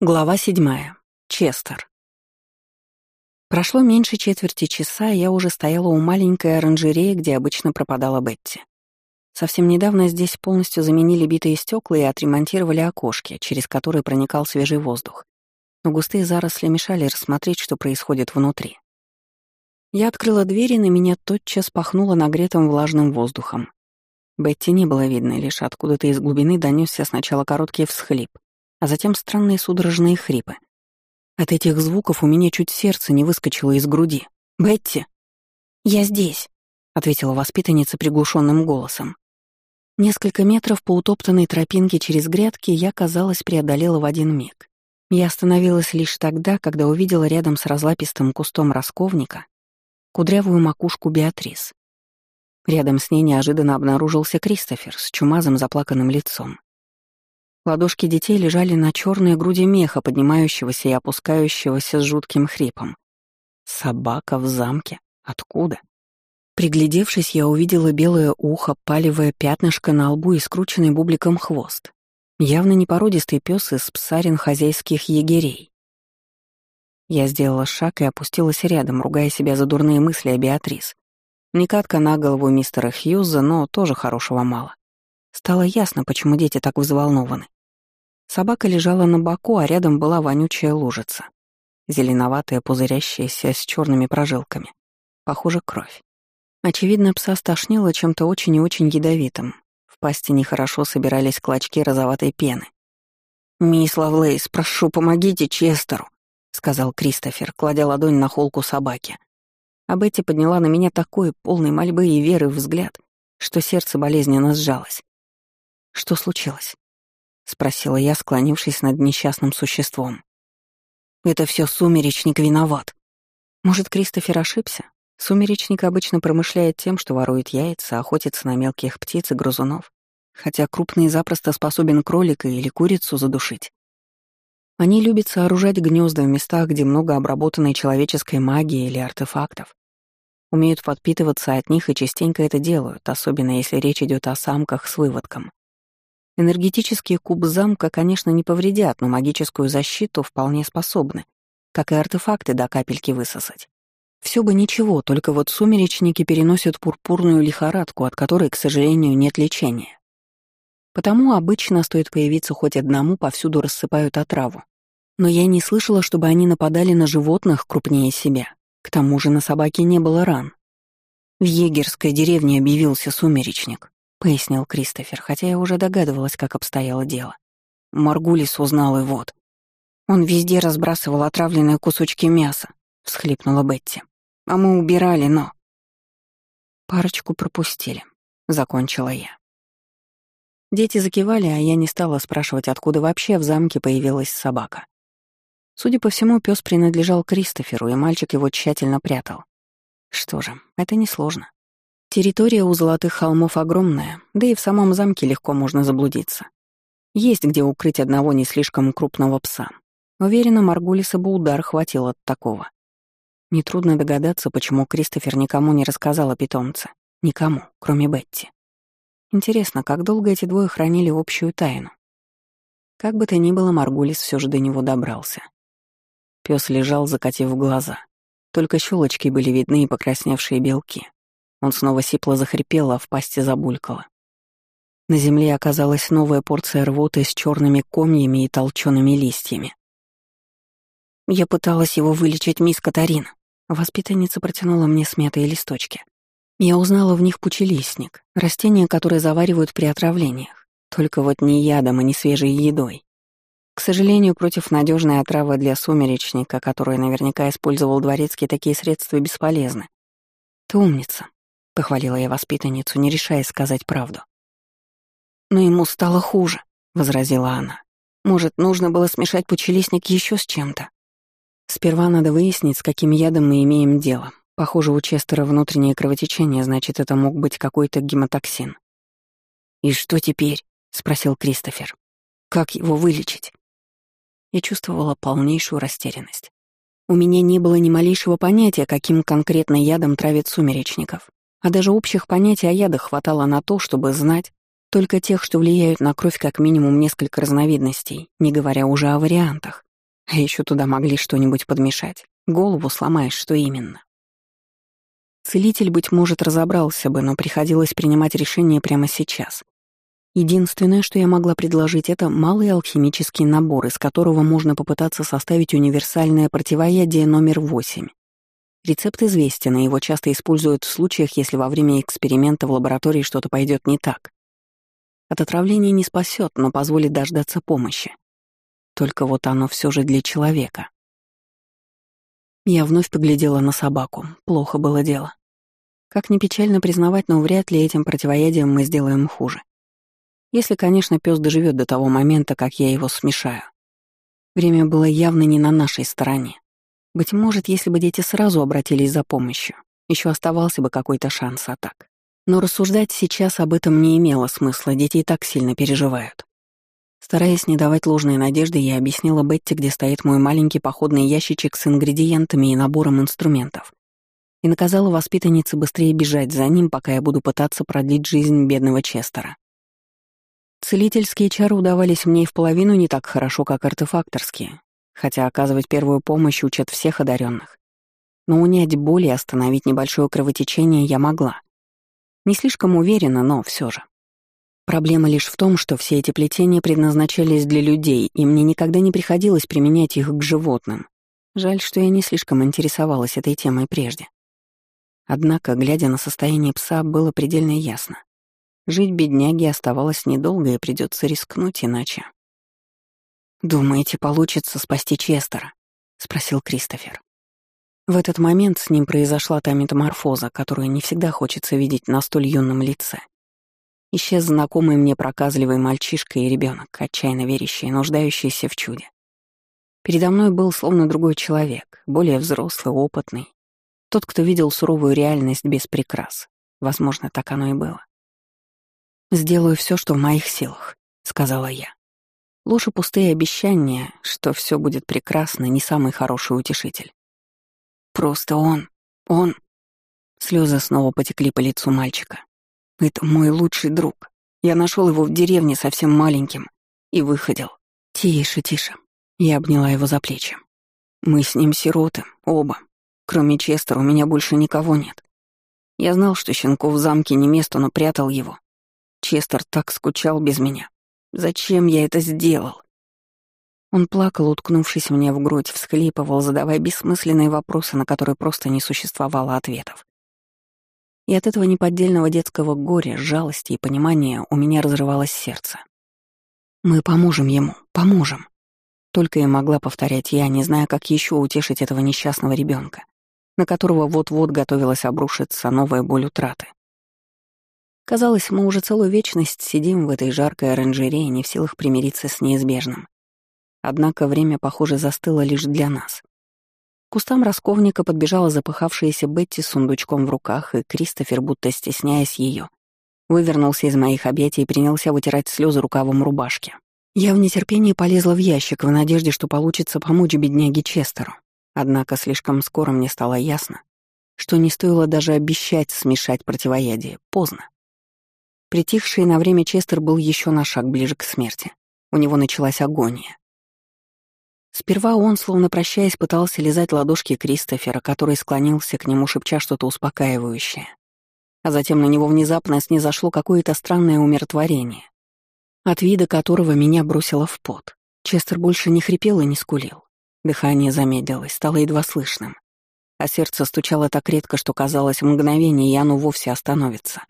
Глава седьмая. Честер. Прошло меньше четверти часа, и я уже стояла у маленькой оранжереи, где обычно пропадала Бетти. Совсем недавно здесь полностью заменили битые стекла и отремонтировали окошки, через которые проникал свежий воздух. Но густые заросли мешали рассмотреть, что происходит внутри. Я открыла дверь, и на меня тотчас пахнуло нагретым влажным воздухом. Бетти не было видно, лишь откуда-то из глубины донесся сначала короткий всхлип — а затем странные судорожные хрипы. От этих звуков у меня чуть сердце не выскочило из груди. «Бетти!» «Я здесь», — ответила воспитанница приглушенным голосом. Несколько метров по утоптанной тропинке через грядки я, казалось, преодолела в один миг. Я остановилась лишь тогда, когда увидела рядом с разлапистым кустом росковника кудрявую макушку Беатрис. Рядом с ней неожиданно обнаружился Кристофер с чумазым заплаканным лицом. Ладошки детей лежали на черной груди меха, поднимающегося и опускающегося с жутким хрипом. Собака в замке? Откуда? Приглядевшись, я увидела белое ухо, палевое пятнышко на лбу и скрученный бубликом хвост. Явно не породистый пес из псарин хозяйских егерей. Я сделала шаг и опустилась рядом, ругая себя за дурные мысли о Беатрис. Не катка на голову мистера Хьюза, но тоже хорошего мало. Стало ясно, почему дети так взволнованы. Собака лежала на боку, а рядом была вонючая лужица. Зеленоватая, пузырящаяся, с черными прожилками. Похоже, кровь. Очевидно, пса стошнило чем-то очень и очень ядовитым. В пасти нехорошо собирались клочки розоватой пены. «Мисс Лавлейс, прошу, помогите Честеру», — сказал Кристофер, кладя ладонь на холку собаки. А Бетти подняла на меня такой, полный мольбы и веры взгляд, что сердце болезненно сжалось. Что случилось? — спросила я, склонившись над несчастным существом. «Это все сумеречник виноват». Может, Кристофер ошибся? Сумеречник обычно промышляет тем, что ворует яйца, охотится на мелких птиц и грызунов, хотя крупный запросто способен кролика или курицу задушить. Они любят сооружать гнезда в местах, где много обработанной человеческой магии или артефактов. Умеют подпитываться от них и частенько это делают, особенно если речь идет о самках с выводком. Энергетические куб замка, конечно, не повредят, но магическую защиту вполне способны, как и артефакты до капельки высосать. Все бы ничего, только вот сумеречники переносят пурпурную лихорадку, от которой, к сожалению, нет лечения. Потому обычно стоит появиться хоть одному, повсюду рассыпают отраву. Но я не слышала, чтобы они нападали на животных крупнее себя. К тому же на собаке не было ран. В егерской деревне объявился сумеречник. — пояснил Кристофер, хотя я уже догадывалась, как обстояло дело. Маргулис узнал и вот. Он везде разбрасывал отравленные кусочки мяса, — всхлипнула Бетти. А мы убирали, но... Парочку пропустили, — закончила я. Дети закивали, а я не стала спрашивать, откуда вообще в замке появилась собака. Судя по всему, пес принадлежал Кристоферу, и мальчик его тщательно прятал. Что же, это несложно. Территория у Золотых холмов огромная, да и в самом замке легко можно заблудиться. Есть где укрыть одного не слишком крупного пса. Уверена, Маргулиса бы удар хватил от такого. Нетрудно догадаться, почему Кристофер никому не рассказал о питомце. Никому, кроме Бетти. Интересно, как долго эти двое хранили общую тайну? Как бы то ни было, Маргулис все же до него добрался. Пес лежал, закатив глаза. Только щелочки были видны и покрасневшие белки. Он снова сипло захрипел, а в пасти забулькало. На земле оказалась новая порция рвоты с черными комьями и толчеными листьями. Я пыталась его вылечить, мисс Катарина. Воспитанница протянула мне смятые листочки. Я узнала в них пучелистник, растение, которое заваривают при отравлениях. Только вот не ядом и не свежей едой. К сожалению, против надежной отравы для сумеречника, которую наверняка использовал дворецкий, такие средства бесполезны. Ты умница. Похвалила я воспитанницу, не решая сказать правду. «Но ему стало хуже», — возразила она. «Может, нужно было смешать пучелистник еще с чем-то?» «Сперва надо выяснить, с каким ядом мы имеем дело. Похоже, у Честера внутреннее кровотечение, значит, это мог быть какой-то гематоксин». «И что теперь?» — спросил Кристофер. «Как его вылечить?» Я чувствовала полнейшую растерянность. У меня не было ни малейшего понятия, каким конкретно ядом травят сумеречников. А даже общих понятий о ядах хватало на то, чтобы знать только тех, что влияют на кровь как минимум несколько разновидностей, не говоря уже о вариантах. А еще туда могли что-нибудь подмешать. Голову сломаешь, что именно. Целитель, быть может, разобрался бы, но приходилось принимать решение прямо сейчас. Единственное, что я могла предложить, это малый алхимический набор, из которого можно попытаться составить универсальное противоядие номер 8. Рецепт известен, и его часто используют в случаях, если во время эксперимента в лаборатории что-то пойдет не так. От отравления не спасет, но позволит дождаться помощи. Только вот оно все же для человека. Я вновь поглядела на собаку. Плохо было дело. Как ни печально признавать, но вряд ли этим противоядием мы сделаем хуже. Если, конечно, пес доживет до того момента, как я его смешаю. Время было явно не на нашей стороне. Быть может, если бы дети сразу обратились за помощью, еще оставался бы какой-то шанс атак. Но рассуждать сейчас об этом не имело смысла, дети и так сильно переживают. Стараясь не давать ложной надежды, я объяснила Бетти, где стоит мой маленький походный ящичек с ингредиентами и набором инструментов. И наказала воспитаннице быстрее бежать за ним, пока я буду пытаться продлить жизнь бедного Честера. Целительские чары удавались мне и в половину не так хорошо, как артефакторские, хотя оказывать первую помощь учат всех одаренных. Но унять боль и остановить небольшое кровотечение я могла. Не слишком уверена, но все же. Проблема лишь в том, что все эти плетения предназначались для людей, и мне никогда не приходилось применять их к животным. Жаль, что я не слишком интересовалась этой темой прежде. Однако, глядя на состояние пса, было предельно ясно. Жить бедняге оставалось недолго, и придется рискнуть иначе. «Думаете, получится спасти Честера?» — спросил Кристофер. В этот момент с ним произошла та метаморфоза, которую не всегда хочется видеть на столь юном лице. Исчез знакомый мне проказливый мальчишка и ребенок, отчаянно верящий, нуждающийся в чуде. Передо мной был словно другой человек, более взрослый, опытный. Тот, кто видел суровую реальность без прикрас. Возможно, так оно и было. «Сделаю все, что в моих силах», — сказала я. И пустые обещания, что все будет прекрасно, не самый хороший утешитель. Просто он, он... Слезы снова потекли по лицу мальчика. Это мой лучший друг. Я нашел его в деревне совсем маленьким и выходил. Тише, тише. Я обняла его за плечи. Мы с ним сироты, оба. Кроме Честера у меня больше никого нет. Я знал, что щенку в замке не место, но прятал его. Честер так скучал без меня. Зачем я это сделал? Он плакал, уткнувшись мне в грудь, всхлипывал, задавая бессмысленные вопросы, на которые просто не существовало ответов. И от этого неподдельного детского горя, жалости и понимания у меня разрывалось сердце. «Мы поможем ему, поможем», только и могла повторять я, не зная, как еще утешить этого несчастного ребенка, на которого вот-вот готовилась обрушиться новая боль утраты. Казалось, мы уже целую вечность сидим в этой жаркой оранжерее, не в силах примириться с неизбежным. Однако время, похоже, застыло лишь для нас. К кустам расковника подбежала запыхавшаяся Бетти с сундучком в руках, и Кристофер, будто стесняясь ее, вывернулся из моих объятий и принялся вытирать слезы рукавом рубашки. Я в нетерпении полезла в ящик в надежде, что получится помочь бедняге Честеру. Однако слишком скоро мне стало ясно, что не стоило даже обещать смешать противоядие. Поздно. Притихший на время Честер был еще на шаг ближе к смерти. У него началась агония. Сперва он, словно прощаясь, пытался лизать ладошки Кристофера, который склонился к нему, шепча что-то успокаивающее. А затем на него внезапно снизошло какое-то странное умиротворение, от вида которого меня бросило в пот. Честер больше не хрипел и не скулил. Дыхание замедлилось, стало едва слышным. А сердце стучало так редко, что казалось, мгновение, и оно вовсе остановится.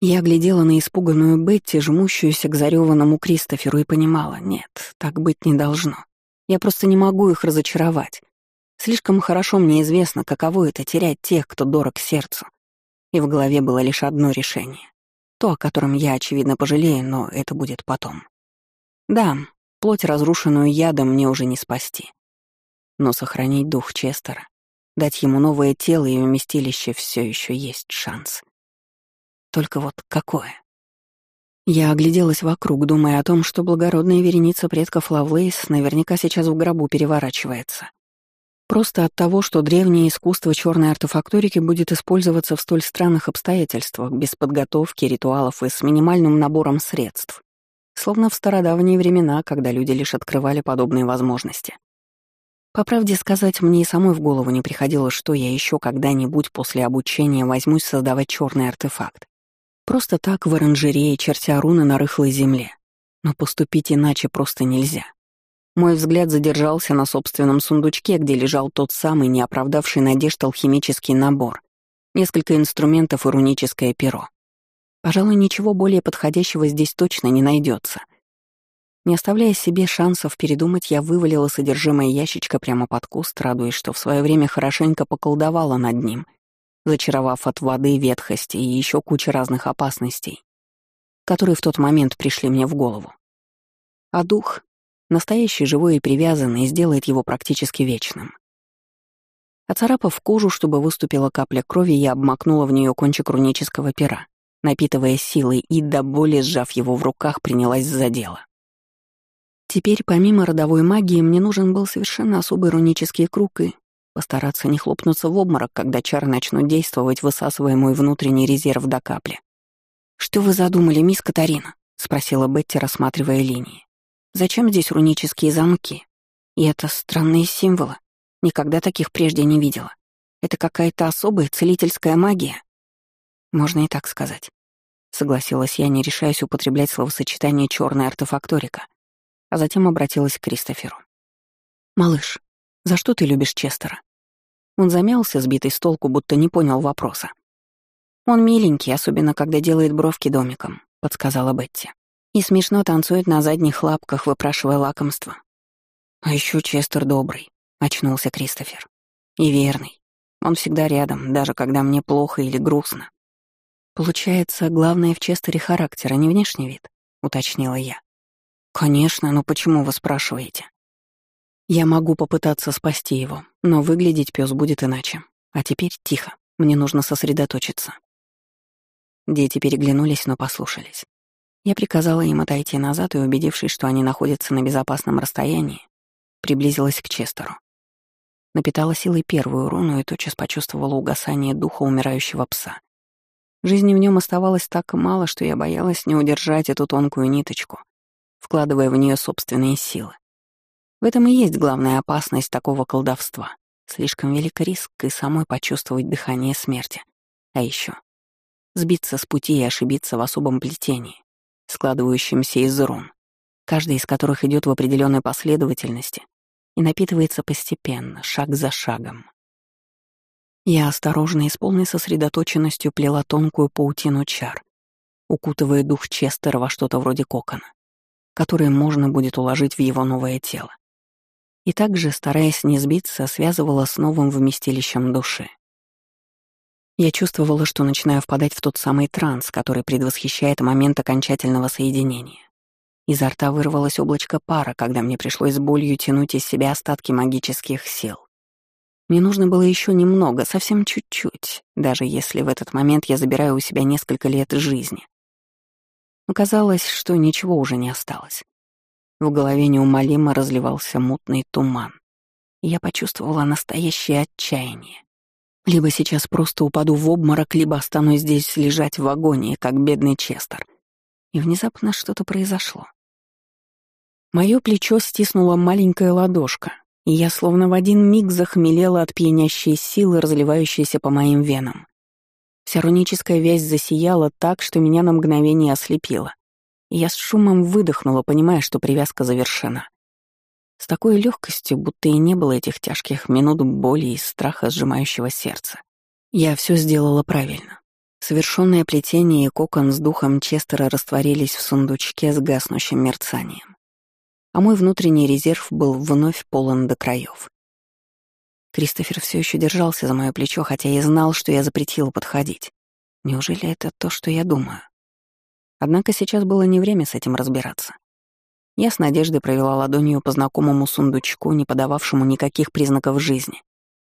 Я глядела на испуганную Бетти, жмущуюся к зареванному Кристоферу, и понимала, нет, так быть не должно. Я просто не могу их разочаровать. Слишком хорошо мне известно, каково это — терять тех, кто дорог сердцу. И в голове было лишь одно решение. То, о котором я, очевидно, пожалею, но это будет потом. Да, плоть, разрушенную ядом, мне уже не спасти. Но сохранить дух Честера, дать ему новое тело и вместилище все еще есть шанс. Только вот какое? Я огляделась вокруг, думая о том, что благородная вереница предков Лавлейс наверняка сейчас в гробу переворачивается. Просто от того, что древнее искусство черной артефакторики будет использоваться в столь странных обстоятельствах, без подготовки, ритуалов и с минимальным набором средств. Словно в стародавние времена, когда люди лишь открывали подобные возможности. По правде сказать, мне и самой в голову не приходило, что я еще когда-нибудь после обучения возьмусь создавать черный артефакт. Просто так в оранжерее, чертя руны на рыхлой земле. Но поступить иначе просто нельзя. Мой взгляд задержался на собственном сундучке, где лежал тот самый неоправдавший надежд алхимический набор, несколько инструментов и руническое перо. Пожалуй, ничего более подходящего здесь точно не найдется. Не оставляя себе шансов передумать, я вывалила содержимое ящичка прямо под куст, радуясь, что в свое время хорошенько поколдовала над ним — зачаровав от воды, ветхости и еще куча разных опасностей, которые в тот момент пришли мне в голову. А дух, настоящий, живой и привязанный, сделает его практически вечным. Оцарапав кожу, чтобы выступила капля крови, я обмакнула в нее кончик рунического пера, напитывая силой и до боли, сжав его в руках, принялась за дело. Теперь, помимо родовой магии, мне нужен был совершенно особый рунический круг и Постараться не хлопнуться в обморок, когда чары начнут действовать, высасывая мой внутренний резерв до капли. «Что вы задумали, мисс Катарина?» — спросила Бетти, рассматривая линии. «Зачем здесь рунические замки? И это странные символы. Никогда таких прежде не видела. Это какая-то особая целительская магия?» «Можно и так сказать», — согласилась я, не решаясь употреблять словосочетание черная артефакторика, а затем обратилась к Кристоферу. «Малыш, за что ты любишь Честера?» Он замялся, сбитый с толку, будто не понял вопроса. «Он миленький, особенно когда делает бровки домиком», — подсказала Бетти. «И смешно танцует на задних лапках, выпрашивая лакомство». «А еще Честер добрый», — очнулся Кристофер. «И верный. Он всегда рядом, даже когда мне плохо или грустно». «Получается, главное в Честере характер, а не внешний вид», — уточнила я. «Конечно, но почему вы спрашиваете?» Я могу попытаться спасти его, но выглядеть пес будет иначе. А теперь тихо, мне нужно сосредоточиться. Дети переглянулись, но послушались. Я приказала им отойти назад и, убедившись, что они находятся на безопасном расстоянии, приблизилась к Честеру. Напитала силой первую руну и тотчас почувствовала угасание духа умирающего пса. Жизни в нем оставалось так мало, что я боялась не удержать эту тонкую ниточку, вкладывая в нее собственные силы. В этом и есть главная опасность такого колдовства. Слишком велик риск и самой почувствовать дыхание смерти. А еще сбиться с пути и ошибиться в особом плетении, складывающемся из рун, каждый из которых идет в определенной последовательности и напитывается постепенно, шаг за шагом. Я осторожно и с полной сосредоточенностью плела тонкую паутину чар, укутывая дух Честера во что-то вроде кокона, который можно будет уложить в его новое тело и также, стараясь не сбиться, связывала с новым вместилищем души. Я чувствовала, что начинаю впадать в тот самый транс, который предвосхищает момент окончательного соединения. Изо рта вырвалось облачко пара, когда мне пришлось с болью тянуть из себя остатки магических сил. Мне нужно было еще немного, совсем чуть-чуть, даже если в этот момент я забираю у себя несколько лет жизни. Оказалось, что ничего уже не осталось. В голове неумолимо разливался мутный туман. Я почувствовала настоящее отчаяние. Либо сейчас просто упаду в обморок, либо останусь здесь лежать в агонии, как бедный Честер. И внезапно что-то произошло. Моё плечо стиснула маленькая ладошка, и я словно в один миг захмелела от пьянящей силы, разливающейся по моим венам. Вся руническая вязь засияла так, что меня на мгновение ослепило. Я с шумом выдохнула, понимая, что привязка завершена. С такой легкостью, будто и не было этих тяжких минут боли и страха, сжимающего сердце. Я все сделала правильно. Совершенное плетение и кокон с духом Честера растворились в сундучке с гаснущим мерцанием. А мой внутренний резерв был вновь полон до краев. Кристофер все еще держался за мое плечо, хотя и знал, что я запретила подходить. Неужели это то, что я думаю? Однако сейчас было не время с этим разбираться. Я с надеждой провела ладонью по знакомому сундучку, не подававшему никаких признаков жизни.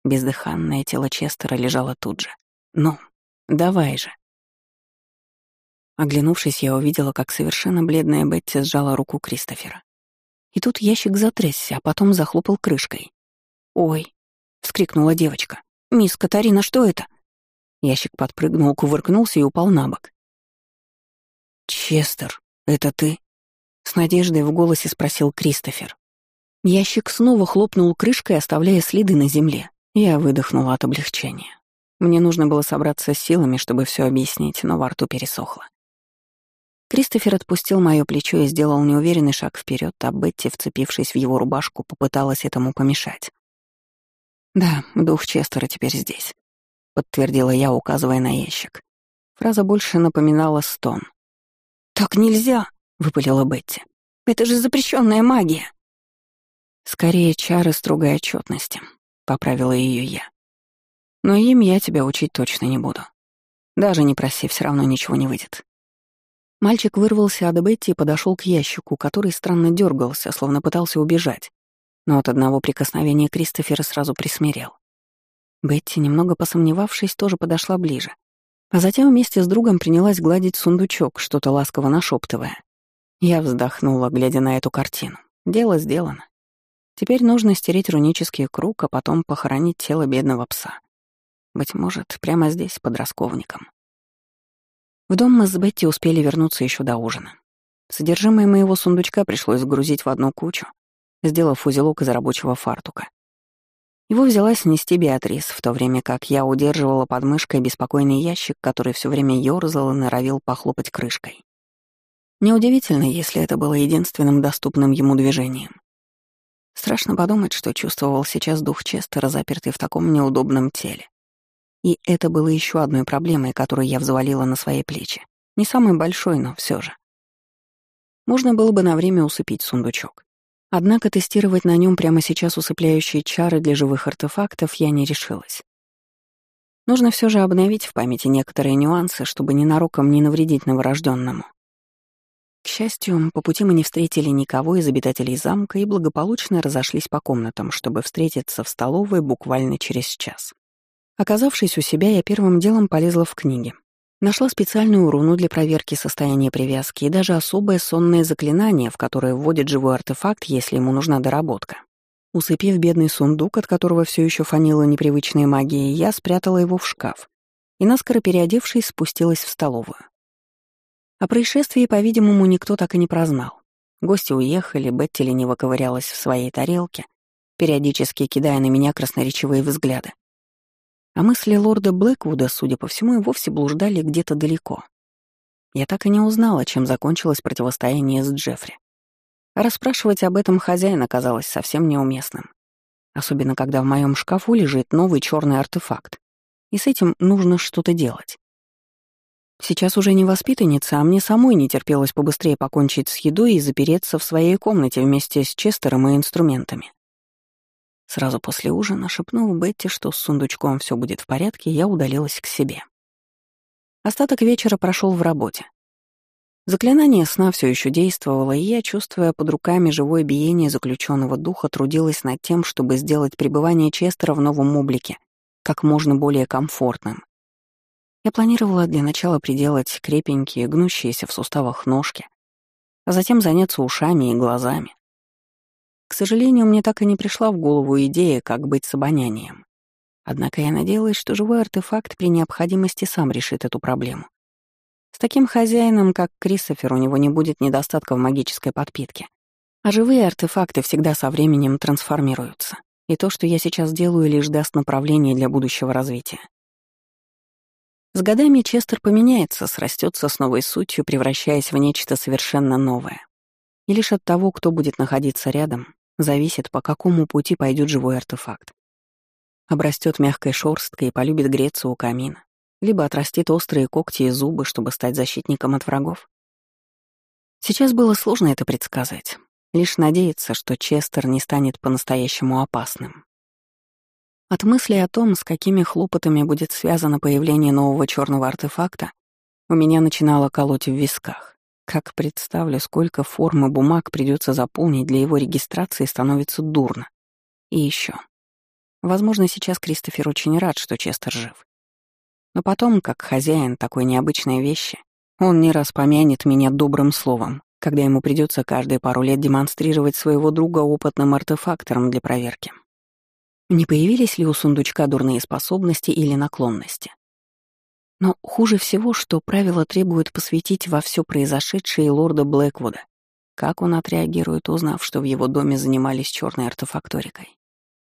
Бездыханное тело Честера лежало тут же. «Ну, давай же». Оглянувшись, я увидела, как совершенно бледная Бетти сжала руку Кристофера. И тут ящик затрясся, а потом захлопал крышкой. «Ой!» — вскрикнула девочка. «Мисс Катарина, что это?» Ящик подпрыгнул, кувыркнулся и упал на бок. «Честер, это ты?» — с надеждой в голосе спросил Кристофер. Ящик снова хлопнул крышкой, оставляя следы на земле. Я выдохнула от облегчения. Мне нужно было собраться с силами, чтобы все объяснить, но во рту пересохло. Кристофер отпустил мое плечо и сделал неуверенный шаг вперед, а Бетти, вцепившись в его рубашку, попыталась этому помешать. «Да, дух Честера теперь здесь», — подтвердила я, указывая на ящик. Фраза больше напоминала стон. «Так нельзя!» — выпалила Бетти. «Это же запрещенная магия!» «Скорее, чары строгой отчетности, поправила ее я. «Но им я тебя учить точно не буду. Даже не проси, все равно ничего не выйдет». Мальчик вырвался от Бетти и подошел к ящику, который странно дергался, словно пытался убежать. Но от одного прикосновения Кристофера сразу присмирел. Бетти, немного посомневавшись, тоже подошла ближе. А затем вместе с другом принялась гладить сундучок, что-то ласково нашептывая. Я вздохнула, глядя на эту картину. Дело сделано. Теперь нужно стереть рунический круг, а потом похоронить тело бедного пса. Быть может, прямо здесь, под расковником. В дом мы с Бетти успели вернуться еще до ужина. Содержимое моего сундучка пришлось сгрузить в одну кучу, сделав узелок из рабочего фартука. Его взялась нести Беатрис, в то время как я удерживала под мышкой беспокойный ящик, который все время ёрзал и норовил похлопать крышкой. Неудивительно, если это было единственным доступным ему движением. Страшно подумать, что чувствовал сейчас дух Честера, запертый в таком неудобном теле. И это было еще одной проблемой, которую я взвалила на свои плечи. Не самой большой, но все же. Можно было бы на время усыпить сундучок. Однако тестировать на нем прямо сейчас усыпляющие чары для живых артефактов я не решилась. Нужно все же обновить в памяти некоторые нюансы, чтобы ненароком не навредить новорожденному. К счастью, по пути мы не встретили никого из обитателей замка и благополучно разошлись по комнатам, чтобы встретиться в столовой буквально через час. Оказавшись у себя, я первым делом полезла в книги. Нашла специальную руну для проверки состояния привязки и даже особое сонное заклинание, в которое вводит живой артефакт, если ему нужна доработка. Усыпив бедный сундук, от которого все еще фанила непривычная магия, я спрятала его в шкаф и, наскоро переодевшись, спустилась в столовую. О происшествии, по-видимому, никто так и не прознал. Гости уехали, Бетти лениво ковырялась в своей тарелке, периодически кидая на меня красноречивые взгляды. А мысли лорда Блэквуда, судя по всему, и вовсе блуждали где-то далеко. Я так и не узнала, чем закончилось противостояние с Джеффри. А расспрашивать об этом хозяина казалось совсем неуместным. Особенно, когда в моем шкафу лежит новый черный артефакт. И с этим нужно что-то делать. Сейчас уже не воспитанница, а мне самой не терпелось побыстрее покончить с едой и запереться в своей комнате вместе с Честером и инструментами. Сразу после ужина, шепнув Бетти, что с сундучком все будет в порядке, я удалилась к себе. Остаток вечера прошел в работе. Заклинание сна все еще действовало, и я, чувствуя под руками живое биение заключенного духа, трудилась над тем, чтобы сделать пребывание Честера в новом облике как можно более комфортным. Я планировала для начала приделать крепенькие, гнущиеся в суставах ножки, а затем заняться ушами и глазами. К сожалению, мне так и не пришла в голову идея, как быть с обонянием. Однако я надеялась, что живой артефакт при необходимости сам решит эту проблему. С таким хозяином, как Кристофер, у него не будет недостатка в магической подпитке. А живые артефакты всегда со временем трансформируются. И то, что я сейчас делаю, лишь даст направление для будущего развития. С годами Честер поменяется, срастется с новой сутью, превращаясь в нечто совершенно новое. И лишь от того, кто будет находиться рядом, зависит, по какому пути пойдет живой артефакт. Обрастет мягкой шорсткой и полюбит греться у камина, либо отрастит острые когти и зубы, чтобы стать защитником от врагов. Сейчас было сложно это предсказать. Лишь надеяться, что Честер не станет по-настоящему опасным. От мысли о том, с какими хлопотами будет связано появление нового черного артефакта, у меня начинало колоть в висках. Как представлю, сколько форм и бумаг придется заполнить для его регистрации, становится дурно. И еще. Возможно, сейчас Кристофер очень рад, что Честер жив. Но потом, как хозяин такой необычной вещи, он не раз помянет меня добрым словом, когда ему придется каждые пару лет демонстрировать своего друга опытным артефактором для проверки. Не появились ли у сундучка дурные способности или наклонности? Но хуже всего, что правила требуют посвятить во все произошедшее лорда Блэквуда, Как он отреагирует, узнав, что в его доме занимались черной артефакторикой?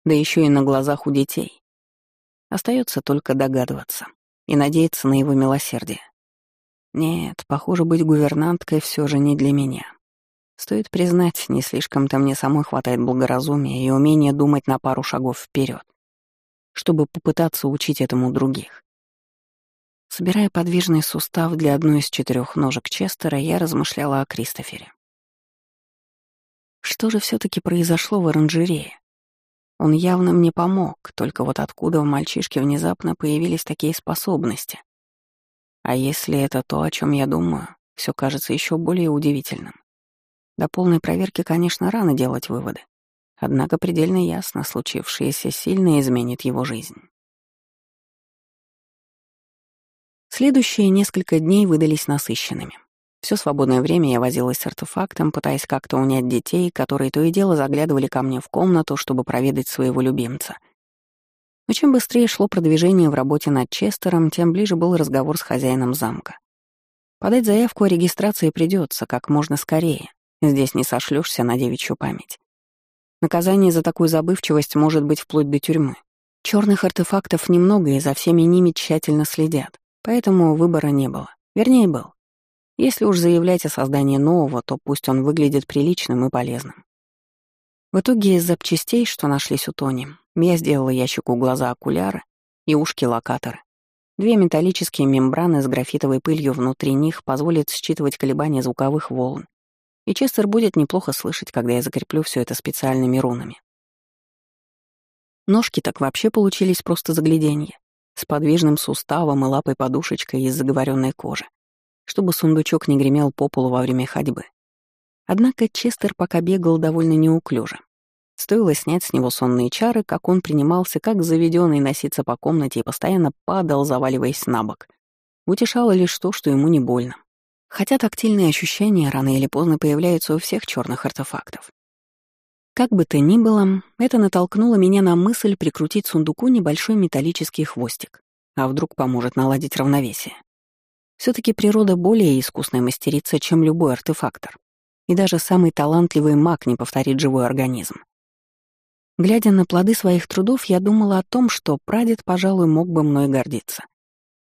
Да еще и на глазах у детей. Остается только догадываться и надеяться на его милосердие. Нет, похоже, быть гувернанткой все же не для меня. Стоит признать, не слишком-то мне самой хватает благоразумия и умения думать на пару шагов вперед, чтобы попытаться учить этому других. Собирая подвижный сустав для одной из четырех ножек Честера, я размышляла о Кристофере. Что же все таки произошло в оранжерее? Он явно мне помог, только вот откуда у мальчишки внезапно появились такие способности? А если это то, о чем я думаю, все кажется еще более удивительным. До полной проверки, конечно, рано делать выводы. Однако предельно ясно, случившееся сильно изменит его жизнь. Следующие несколько дней выдались насыщенными. Все свободное время я возилась с артефактом, пытаясь как-то унять детей, которые то и дело заглядывали ко мне в комнату, чтобы проведать своего любимца. Но чем быстрее шло продвижение в работе над Честером, тем ближе был разговор с хозяином замка. Подать заявку о регистрации придется как можно скорее, Здесь не сошлешься на девичью память. Наказание за такую забывчивость может быть вплоть до тюрьмы. Черных артефактов немного, и за всеми ними тщательно следят, поэтому выбора не было. Вернее, был. Если уж заявлять о создании нового, то пусть он выглядит приличным и полезным. В итоге из запчастей, что нашлись у Тони, я сделала ящику глаза окуляры и ушки локаторы. Две металлические мембраны с графитовой пылью внутри них позволят считывать колебания звуковых волн и Честер будет неплохо слышать, когда я закреплю все это специальными рунами. Ножки так вообще получились просто загляденье, с подвижным суставом и лапой-подушечкой из заговоренной кожи, чтобы сундучок не гремел по полу во время ходьбы. Однако Честер пока бегал довольно неуклюже. Стоило снять с него сонные чары, как он принимался как заведенный носиться по комнате и постоянно падал, заваливаясь на бок. Утешало лишь то, что ему не больно. Хотя тактильные ощущения рано или поздно появляются у всех черных артефактов. Как бы то ни было, это натолкнуло меня на мысль прикрутить сундуку небольшой металлический хвостик, а вдруг поможет наладить равновесие. все таки природа более искусная мастерица, чем любой артефактор, и даже самый талантливый маг не повторит живой организм. Глядя на плоды своих трудов, я думала о том, что прадед, пожалуй, мог бы мной гордиться.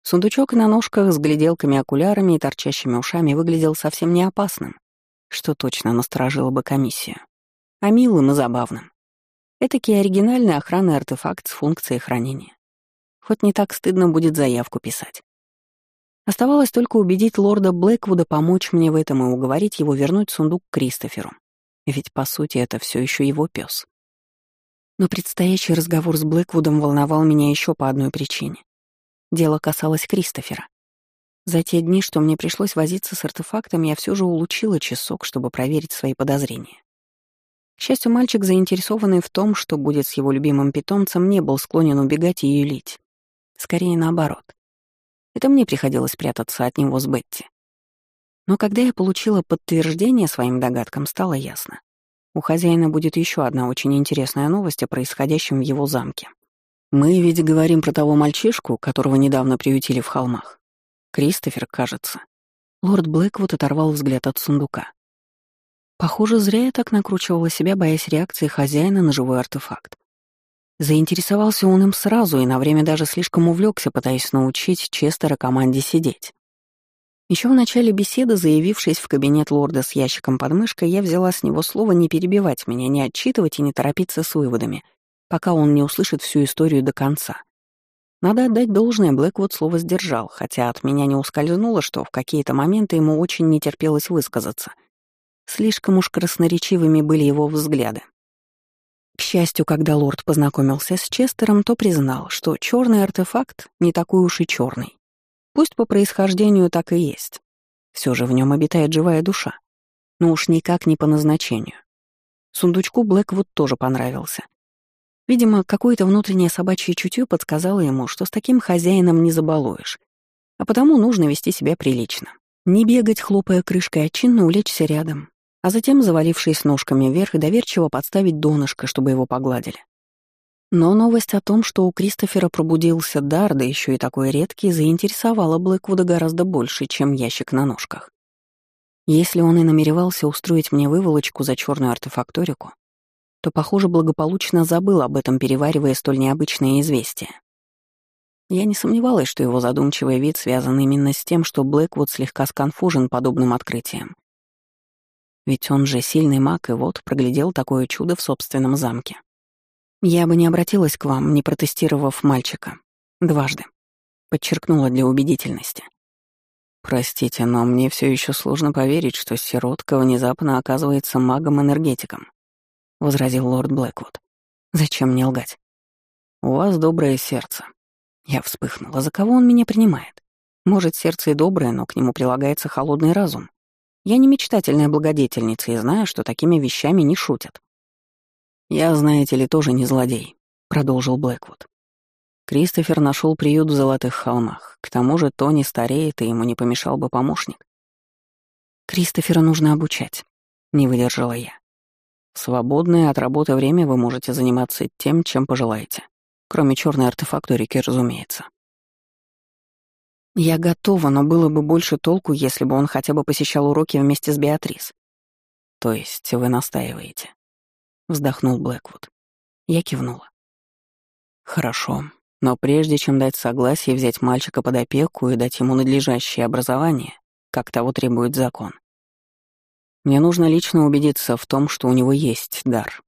Сундучок на ножках с гляделками-окулярами и торчащими ушами выглядел совсем не опасным, что точно насторожило бы комиссию, а милым и забавным. Этакий оригинальный охранный артефакт с функцией хранения. Хоть не так стыдно будет заявку писать. Оставалось только убедить лорда Блэквуда помочь мне в этом и уговорить его вернуть сундук Кристоферу. Ведь, по сути, это все еще его пес. Но предстоящий разговор с Блэквудом волновал меня еще по одной причине. Дело касалось Кристофера. За те дни, что мне пришлось возиться с артефактом, я все же улучила часок, чтобы проверить свои подозрения. К счастью, мальчик, заинтересованный в том, что будет с его любимым питомцем, не был склонен убегать и юлить. Скорее наоборот. Это мне приходилось прятаться от него с Бетти. Но когда я получила подтверждение своим догадкам, стало ясно. У хозяина будет еще одна очень интересная новость о происходящем в его замке. Мы ведь говорим про того мальчишку, которого недавно приютили в холмах. Кристофер, кажется. Лорд Блэквуд оторвал взгляд от сундука. Похоже, зря я так накручивала себя, боясь реакции хозяина на живой артефакт. Заинтересовался он им сразу и на время даже слишком увлекся, пытаясь научить Честера команде сидеть. Еще в начале беседы, заявившись в кабинет лорда с ящиком под мышкой, я взяла с него слово не перебивать меня, не отчитывать и не торопиться с выводами — пока он не услышит всю историю до конца. Надо отдать должное, Блэквуд слово сдержал, хотя от меня не ускользнуло, что в какие-то моменты ему очень не терпелось высказаться. Слишком уж красноречивыми были его взгляды. К счастью, когда лорд познакомился с Честером, то признал, что черный артефакт не такой уж и черный. Пусть по происхождению так и есть. Все же в нем обитает живая душа. Но уж никак не по назначению. Сундучку Блэквуд тоже понравился. Видимо, какое-то внутреннее собачье чутье подсказало ему, что с таким хозяином не забалуешь. А потому нужно вести себя прилично. Не бегать, хлопая крышкой, а чинно улечься рядом, а затем, завалившись ножками вверх, и доверчиво подставить донышко, чтобы его погладили. Но новость о том, что у Кристофера пробудился дар, да еще и такой редкий, заинтересовала Блэквуда гораздо больше, чем ящик на ножках. Если он и намеревался устроить мне выволочку за черную артефакторику, то, похоже, благополучно забыл об этом, переваривая столь необычное известие. Я не сомневалась, что его задумчивый вид связан именно с тем, что Блэквуд слегка сконфужен подобным открытием. Ведь он же сильный маг, и вот проглядел такое чудо в собственном замке. Я бы не обратилась к вам, не протестировав мальчика. Дважды. Подчеркнула для убедительности. Простите, но мне все еще сложно поверить, что сиротка внезапно оказывается магом-энергетиком, возразил лорд Блэквуд. Зачем мне лгать? У вас доброе сердце. Я вспыхнула. За кого он меня принимает? Может, сердце и доброе, но к нему прилагается холодный разум. Я не мечтательная благодетельница и знаю, что такими вещами не шутят. «Я, знаете ли, тоже не злодей», — продолжил Блэквуд. Кристофер нашел приют в Золотых холмах. К тому же Тони стареет, и ему не помешал бы помощник. «Кристофера нужно обучать», — не выдержала я. Свободное от работы время вы можете заниматься тем, чем пожелаете. Кроме черной артефакторики, разумеется. Я готова, но было бы больше толку, если бы он хотя бы посещал уроки вместе с Беатрис. То есть вы настаиваете? Вздохнул Блэквуд. Я кивнула. Хорошо, но прежде чем дать согласие взять мальчика под опеку и дать ему надлежащее образование, как того требует закон, мне нужно лично убедиться в том, что у него есть дар.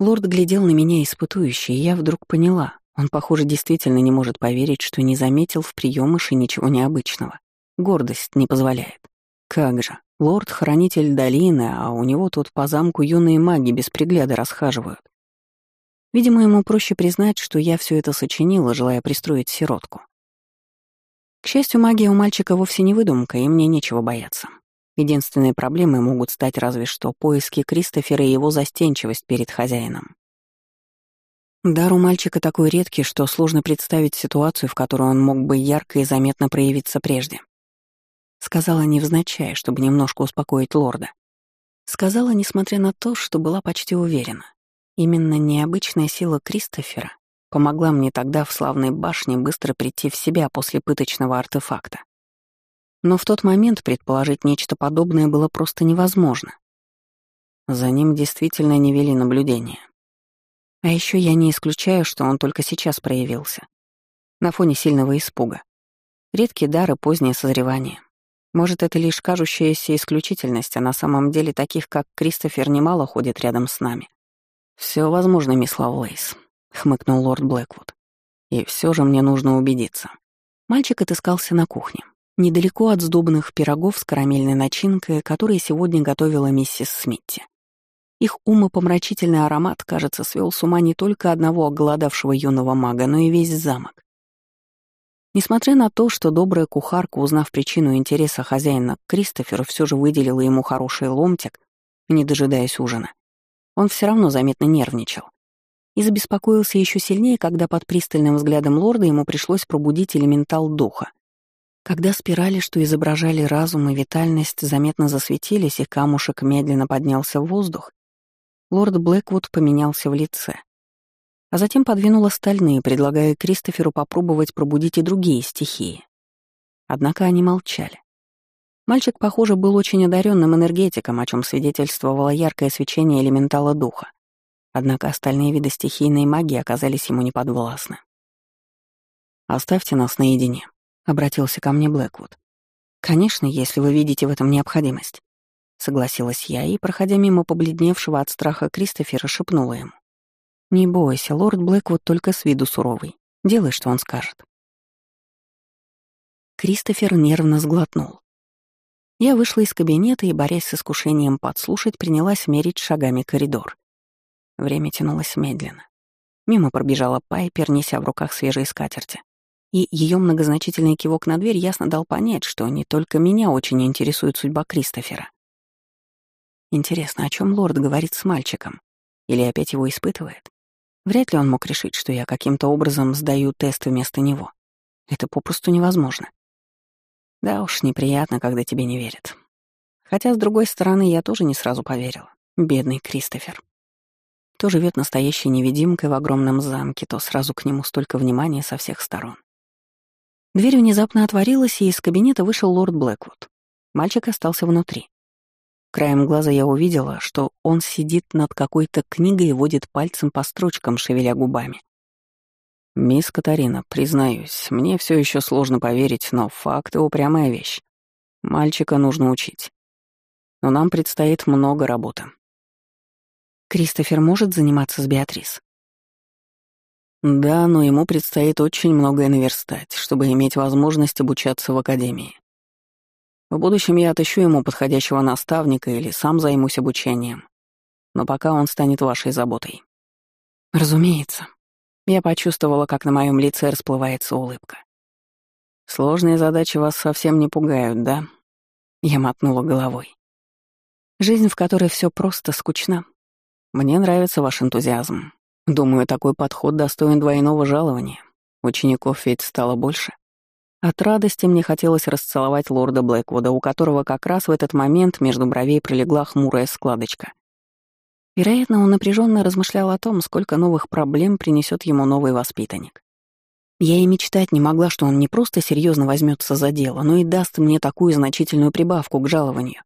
Лорд глядел на меня испытующе, и я вдруг поняла. Он, похоже, действительно не может поверить, что не заметил в приемыше ничего необычного. Гордость не позволяет. Как же, лорд-хранитель долины, а у него тут по замку юные маги без пригляда расхаживают. Видимо, ему проще признать, что я все это сочинила, желая пристроить сиротку. К счастью, магия у мальчика вовсе не выдумка, и мне нечего бояться. Единственной проблемой могут стать разве что поиски Кристофера и его застенчивость перед хозяином. Дар у мальчика такой редкий, что сложно представить ситуацию, в которой он мог бы ярко и заметно проявиться прежде. Сказала невзначай, чтобы немножко успокоить лорда. Сказала, несмотря на то, что была почти уверена. Именно необычная сила Кристофера помогла мне тогда в славной башне быстро прийти в себя после пыточного артефакта. Но в тот момент предположить нечто подобное было просто невозможно. За ним действительно не вели наблюдения. А еще я не исключаю, что он только сейчас проявился. На фоне сильного испуга. Редкие дары, позднее созревание. Может, это лишь кажущаяся исключительность, а на самом деле таких, как Кристофер, немало ходит рядом с нами. Все возможно, мисс Лавлейс», — хмыкнул лорд Блэквуд. «И все же мне нужно убедиться». Мальчик отыскался на кухне недалеко от сдобных пирогов с карамельной начинкой, которые сегодня готовила миссис Смитти. Их умопомрачительный аромат, кажется, свел с ума не только одного оголодавшего юного мага, но и весь замок. Несмотря на то, что добрая кухарка, узнав причину интереса хозяина к Кристоферу, все же выделила ему хороший ломтик, не дожидаясь ужина, он все равно заметно нервничал. И забеспокоился еще сильнее, когда под пристальным взглядом лорда ему пришлось пробудить элементал духа. Когда спирали, что изображали разум и витальность, заметно засветились, и камушек медленно поднялся в воздух, лорд Блэквуд поменялся в лице. А затем подвинул остальные, предлагая Кристоферу попробовать пробудить и другие стихии. Однако они молчали. Мальчик, похоже, был очень одаренным энергетиком, о чем свидетельствовало яркое свечение элементала духа. Однако остальные виды стихийной магии оказались ему неподвластны. «Оставьте нас наедине», обратился ко мне Блэквуд. «Конечно, если вы видите в этом необходимость», — согласилась я и, проходя мимо побледневшего от страха Кристофера, шепнула ему. «Не бойся, лорд Блэквуд только с виду суровый. Делай, что он скажет». Кристофер нервно сглотнул. Я вышла из кабинета и, борясь с искушением подслушать, принялась мерить шагами коридор. Время тянулось медленно. Мимо пробежала Пайпер, неся в руках свежие скатерти и ее многозначительный кивок на дверь ясно дал понять, что не только меня очень интересует судьба Кристофера. Интересно, о чем лорд говорит с мальчиком? Или опять его испытывает? Вряд ли он мог решить, что я каким-то образом сдаю тест вместо него. Это попросту невозможно. Да уж, неприятно, когда тебе не верят. Хотя, с другой стороны, я тоже не сразу поверила. Бедный Кристофер. То живет настоящей невидимкой в огромном замке, то сразу к нему столько внимания со всех сторон. Дверь внезапно отворилась, и из кабинета вышел лорд Блэквуд. Мальчик остался внутри. Краем глаза я увидела, что он сидит над какой-то книгой и водит пальцем по строчкам, шевеля губами. «Мисс Катарина, признаюсь, мне все еще сложно поверить, но факты — упрямая вещь. Мальчика нужно учить. Но нам предстоит много работы». «Кристофер может заниматься с Беатрис?» «Да, но ему предстоит очень многое наверстать, чтобы иметь возможность обучаться в академии. В будущем я отыщу ему подходящего наставника или сам займусь обучением. Но пока он станет вашей заботой. Разумеется. Я почувствовала, как на моем лице расплывается улыбка. Сложные задачи вас совсем не пугают, да? Я мотнула головой. Жизнь, в которой все просто скучна. Мне нравится ваш энтузиазм. Думаю, такой подход достоин двойного жалования. Учеников ведь стало больше. От радости мне хотелось расцеловать лорда Блэквуда, у которого как раз в этот момент между бровей пролегла хмурая складочка. Вероятно, он напряженно размышлял о том, сколько новых проблем принесет ему новый воспитанник. Я и мечтать не могла, что он не просто серьезно возьмется за дело, но и даст мне такую значительную прибавку к жалованию.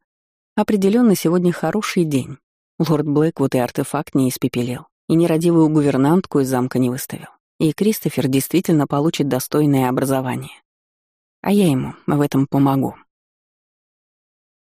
Определенно сегодня хороший день. Лорд Блэквуд и артефакт не испепелил, и нерадивую гувернантку из замка не выставил. И Кристофер действительно получит достойное образование а я ему в этом помогу.